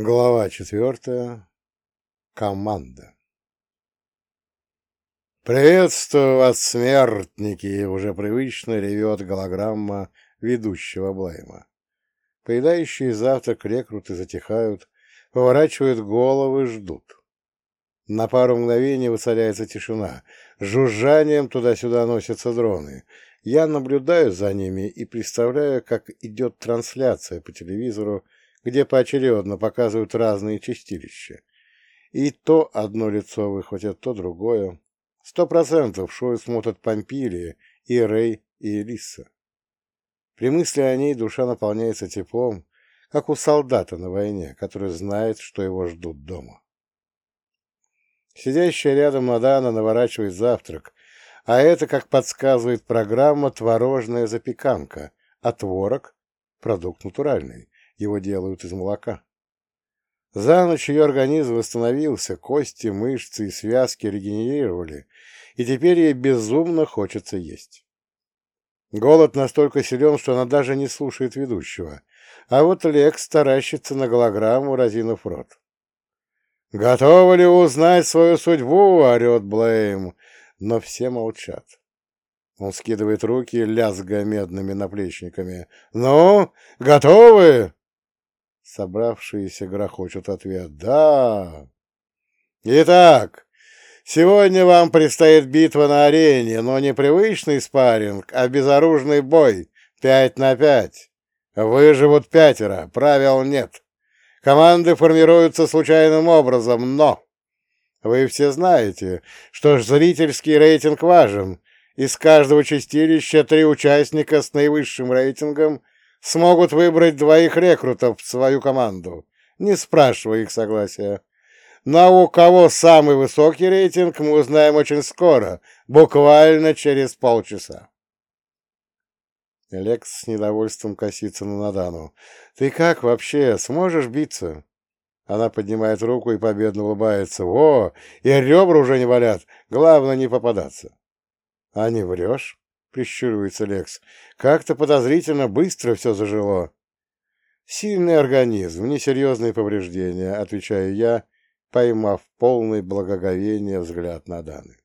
Глава четвертая. Команда. «Приветствую вас, смертники!» — уже привычно ревет голограмма ведущего Блейма. Поедающие завтрак рекруты затихают, поворачивают головы, ждут. На пару мгновений воцаряется тишина. Жужжанием туда-сюда носятся дроны. Я наблюдаю за ними и представляю, как идет трансляция по телевизору, где поочередно показывают разные чистилища. И то одно лицо выхватят, то другое. Сто процентов шоу смотрят Помпилия, и Рэй, и Элиса. При мысли о ней душа наполняется теплом, как у солдата на войне, который знает, что его ждут дома. Сидящая рядом Мадана наворачивает завтрак, а это, как подсказывает программа, творожная запеканка, а творог – продукт натуральный, его делают из молока. За ночь ее организм восстановился, кости, мышцы и связки регенерировали, и теперь ей безумно хочется есть. Голод настолько силен, что она даже не слушает ведущего, а вот Лекс таращится на голограмму, разинув рот. «Готовы ли узнать свою судьбу?» — орет Блейм, но все молчат. Он скидывает руки, лязгая медными наплечниками. «Ну, готовы?» Собравшиеся грохочут ответ «Да». Итак, сегодня вам предстоит битва на арене, но не привычный спарринг, а безоружный бой, пять на пять. Выживут пятеро, правил нет. Команды формируются случайным образом, но... Вы все знаете, что зрительский рейтинг важен. Из каждого чистилища три участника с наивысшим рейтингом смогут выбрать двоих рекрутов в свою команду, не спрашивая их согласия. Но у кого самый высокий рейтинг, мы узнаем очень скоро, буквально через полчаса. Лекс с недовольством косится на Надану. «Ты как вообще? Сможешь биться?» Она поднимает руку и победно улыбается. «О, и ребра уже не болят. Главное не попадаться». «А не врешь?» — прищуривается Лекс. «Как-то подозрительно быстро все зажило». «Сильный организм, несерьезные повреждения», — отвечаю я, поймав полный благоговение взгляд на Даны.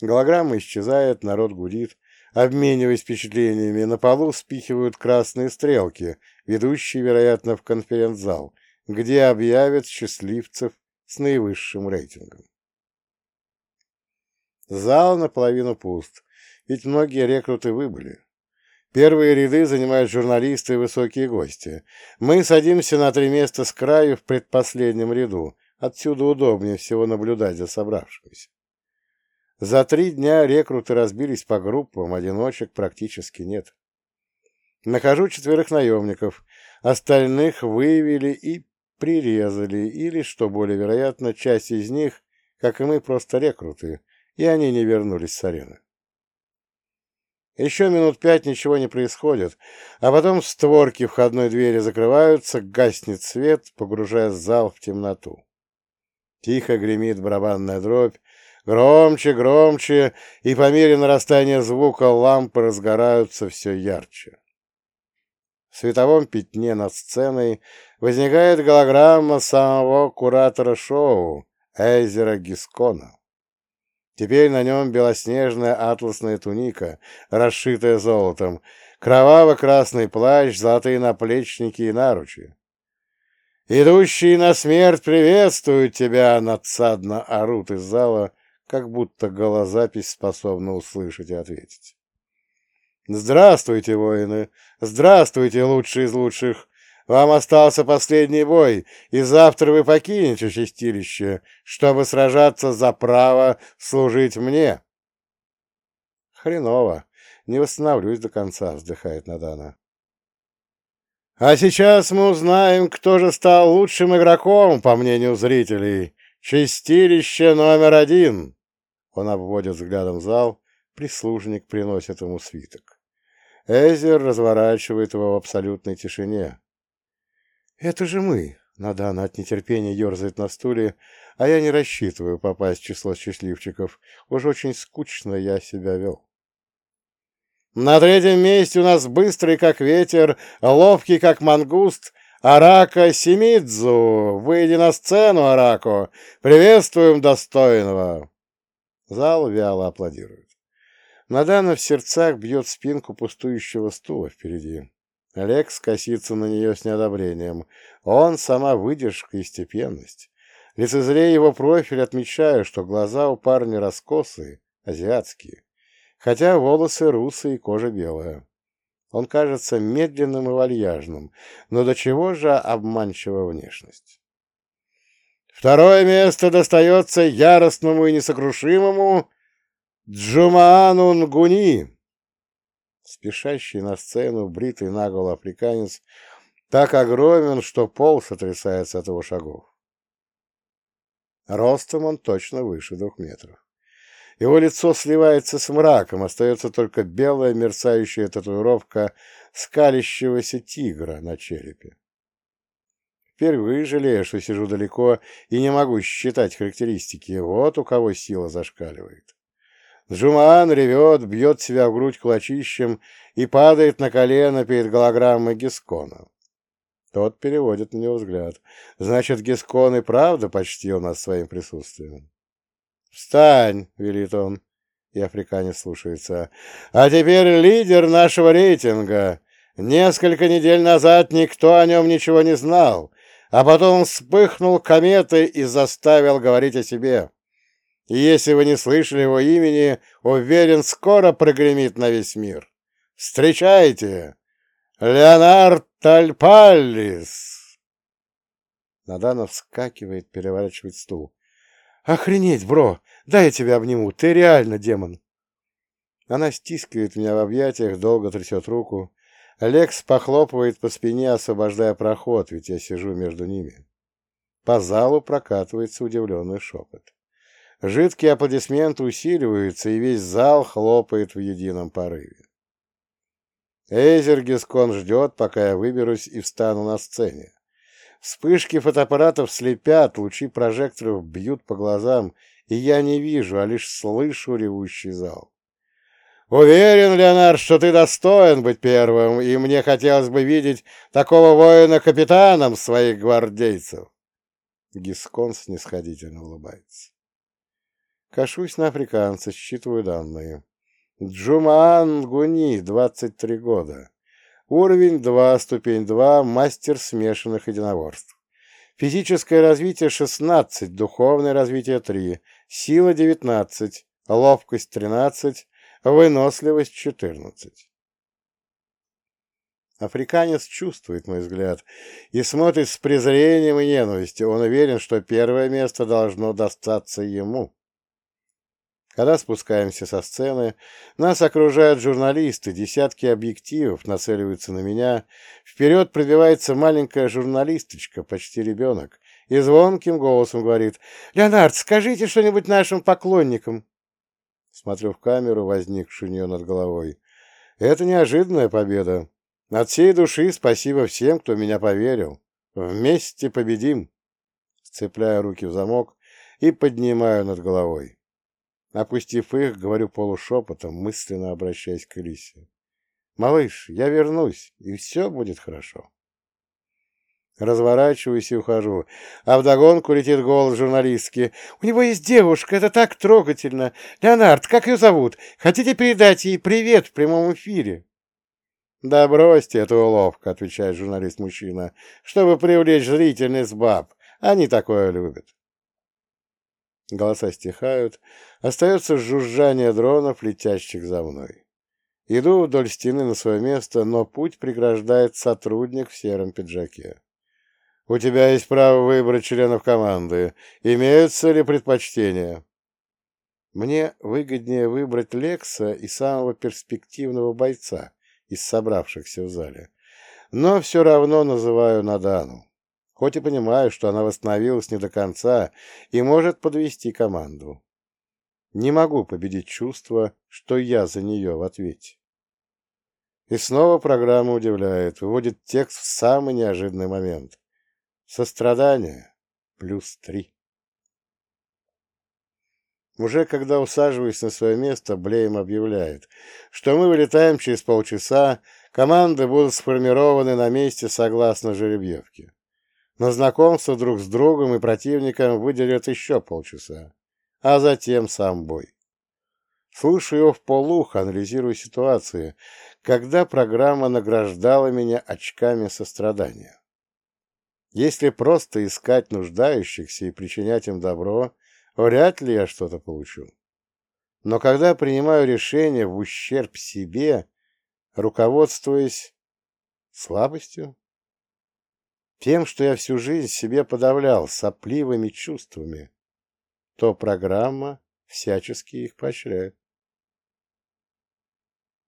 Голограмма исчезает, народ гудит, обмениваясь впечатлениями. На полу спихивают красные стрелки, ведущие, вероятно, в конференц-зал, где объявят счастливцев с наивысшим рейтингом. Зал наполовину пуст, ведь многие рекруты выбыли. Первые ряды занимают журналисты и высокие гости. Мы садимся на три места с краю в предпоследнем ряду. Отсюда удобнее всего наблюдать за собравшимися. За три дня рекруты разбились по группам, одиночек практически нет. Нахожу четверых наемников, остальных выявили и прирезали, или, что более вероятно, часть из них, как и мы, просто рекруты, и они не вернулись с арены. Еще минут пять ничего не происходит, а потом створки входной двери закрываются, гаснет свет, погружая зал в темноту. Тихо гремит барабанная дробь, громче, громче, и по мере нарастания звука лампы разгораются все ярче. В световом пятне над сценой возникает голограмма самого куратора шоу, Эйзера Гискона. Теперь на нем белоснежная атласная туника, расшитая золотом, кроваво-красный плащ, золотые наплечники и наручи. «Идущие на смерть приветствуют тебя!» — надсадно орут из зала, как будто голозапись способна услышать и ответить. «Здравствуйте, воины! Здравствуйте, лучшие из лучших! Вам остался последний бой, и завтра вы покинете чистилище, чтобы сражаться за право служить мне. Хреново. Не восстановлюсь до конца, вздыхает Надана. А сейчас мы узнаем, кто же стал лучшим игроком, по мнению зрителей. Чистилище номер один. Он обводит взглядом зал, прислужник приносит ему свиток. Эзер разворачивает его в абсолютной тишине. «Это же мы!» Надана от нетерпения ерзает на стуле, а я не рассчитываю попасть в число счастливчиков. Уж очень скучно я себя вел. На третьем месте у нас быстрый, как ветер, ловкий, как мангуст, Арака Семидзу! Выйди на сцену, Арако! Приветствуем достойного!» Зал вяло аплодирует. Надана в сердцах бьет спинку пустующего стула впереди. Олег скосится на нее с неодобрением. Он сама выдержка и степенность. Лицезрея его профиль, отмечаю, что глаза у парня раскосые, азиатские, хотя волосы русые и кожа белая. Он кажется медленным и вальяжным, но до чего же обманчива внешность. Второе место достается яростному и несокрушимому Джумаану Нгуни. Спешащий на сцену бритый наголо африканец так огромен, что пол сотрясается от его шагов. Ростом он точно выше двух метров. Его лицо сливается с мраком, остается только белая мерцающая татуировка скалящегося тигра на черепе. Впервые жалею, что сижу далеко и не могу считать характеристики. Вот у кого сила зашкаливает. Джумаан ревет, бьет себя в грудь кулачищем и падает на колено перед голограммой Гискона. Тот переводит на него взгляд. Значит, Гискон и правда почтил нас своим присутствием. «Встань!» — велит он, и африканец слушается. «А теперь лидер нашего рейтинга. Несколько недель назад никто о нем ничего не знал, а потом вспыхнул кометой и заставил говорить о себе. И если вы не слышали его имени, уверен, скоро прогремит на весь мир. Встречайте! Леонард Тальпаллис!» Наданов вскакивает, переворачивает стул. «Охренеть, бро! Дай я тебя обниму! Ты реально демон!» Она стискивает меня в объятиях, долго трясет руку. Лекс похлопывает по спине, освобождая проход, ведь я сижу между ними. По залу прокатывается удивленный шепот. Жидкие аплодисменты усиливаются, и весь зал хлопает в едином порыве. Эйзер Гискон ждет, пока я выберусь и встану на сцене. Вспышки фотоаппаратов слепят, лучи прожекторов бьют по глазам, и я не вижу, а лишь слышу ревущий зал. Уверен, Леонард, что ты достоин быть первым, и мне хотелось бы видеть такого воина капитаном своих гвардейцев. Гискон снисходительно улыбается. Кашусь на африканца, считываю данные. Джумаан Гуни, 23 года. Уровень 2, ступень 2, мастер смешанных единоборств. Физическое развитие 16, духовное развитие 3, сила 19, ловкость 13, выносливость 14. Африканец чувствует мой взгляд и смотрит с презрением и ненавистью. Он уверен, что первое место должно достаться ему. Когда спускаемся со сцены, нас окружают журналисты, десятки объективов нацеливаются на меня. Вперед пробивается маленькая журналисточка, почти ребенок, и звонким голосом говорит «Леонард, скажите что-нибудь нашим поклонникам». Смотрю в камеру, возникшую у нее над головой. Это неожиданная победа. От всей души спасибо всем, кто меня поверил. Вместе победим. Сцепляю руки в замок и поднимаю над головой. Опустив их, говорю полушепотом, мысленно обращаясь к Элисе. «Малыш, я вернусь, и все будет хорошо». Разворачиваюсь и ухожу. А вдогонку летит голос журналистки. «У него есть девушка, это так трогательно! Леонард, как ее зовут? Хотите передать ей привет в прямом эфире?» «Да бросьте эту уловку», — отвечает журналист-мужчина, «чтобы привлечь зрительность баб. Они такое любят». Голоса стихают, остается жужжание дронов, летящих за мной. Иду вдоль стены на свое место, но путь преграждает сотрудник в сером пиджаке. «У тебя есть право выбрать членов команды. Имеются ли предпочтения?» Мне выгоднее выбрать Лекса и самого перспективного бойца из собравшихся в зале. Но все равно называю Надану хоть и понимаю, что она восстановилась не до конца и может подвести команду. Не могу победить чувство, что я за нее в ответе. И снова программа удивляет, выводит текст в самый неожиданный момент. Сострадание плюс три. Уже когда усаживаюсь на свое место, Блейм объявляет, что мы вылетаем через полчаса, Команды будут сформированы на месте согласно жеребьевке. На знакомство друг с другом и противником выделят еще полчаса, а затем сам бой. Слушаю его в полух, анализирую ситуацию, когда программа награждала меня очками сострадания. Если просто искать нуждающихся и причинять им добро, вряд ли я что-то получу. Но когда принимаю решение в ущерб себе, руководствуясь слабостью, тем, что я всю жизнь себе подавлял сопливыми чувствами, то программа всячески их поощряет.